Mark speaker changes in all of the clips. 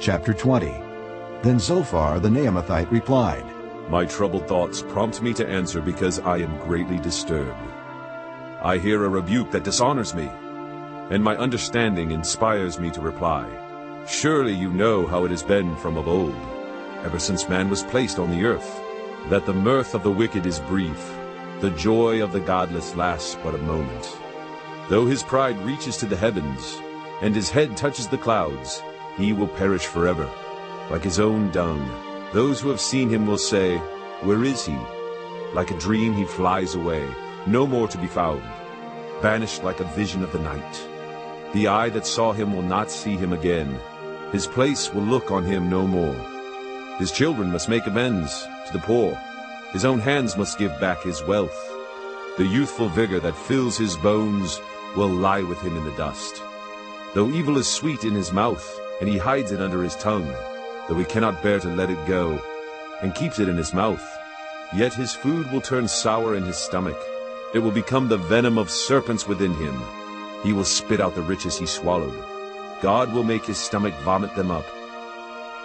Speaker 1: Chapter 20 Then Zophar the Naamathite replied,
Speaker 2: My troubled thoughts prompt me to answer because I am greatly disturbed. I hear a rebuke that dishonors me, and my understanding inspires me to reply. Surely you know how it has been from of old, ever since man was placed on the earth, that the mirth of the wicked is brief, the joy of the godless lasts but a moment. Though his pride reaches to the heavens, and his head touches the clouds, he will perish forever, like his own dung. Those who have seen him will say, Where is he? Like a dream he flies away, no more to be found, vanished like a vision of the night. The eye that saw him will not see him again. His place will look on him no more. His children must make amends to the poor. His own hands must give back his wealth. The youthful vigor that fills his bones will lie with him in the dust. Though evil is sweet in his mouth, and he hides it under his tongue, though he cannot bear to let it go, and keeps it in his mouth, yet his food will turn sour in his stomach. It will become the venom of serpents within him. He will spit out the riches he swallowed. God will make his stomach vomit them up.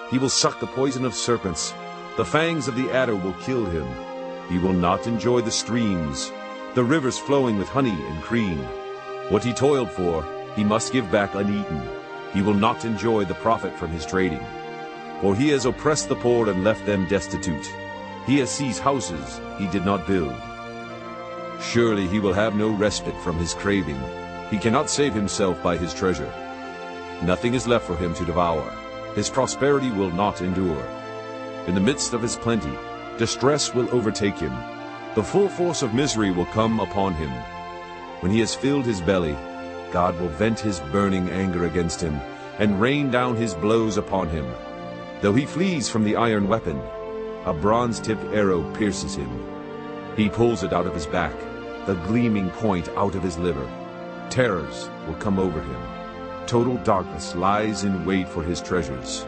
Speaker 2: He will suck the poison of serpents. The fangs of the adder will kill him. He will not enjoy the streams, the rivers flowing with honey and cream. What he toiled for, he must give back uneaten. He will not enjoy the profit from his trading. For he has oppressed the poor and left them destitute. He has seized houses he did not build. Surely he will have no respite from his craving. He cannot save himself by his treasure. Nothing is left for him to devour. His prosperity will not endure. In the midst of his plenty, distress will overtake him. The full force of misery will come upon him. When he has filled his belly, God will vent his burning anger against him and rain down his blows upon him. Though he flees from the iron weapon, a bronze-tipped arrow pierces him. He pulls it out of his back, the gleaming point out of his liver. Terrors will come over him. Total darkness lies in wait for his treasures.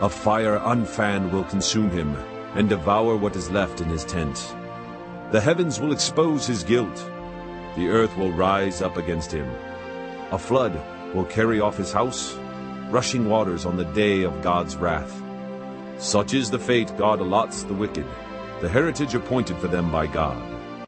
Speaker 2: A fire unfanned will consume him and devour what is left in his tent. The heavens will expose his guilt. The earth will rise up against him. A flood will carry off his house, rushing waters on the day of God's wrath. Such is the fate God allots the wicked, the heritage appointed for them by God.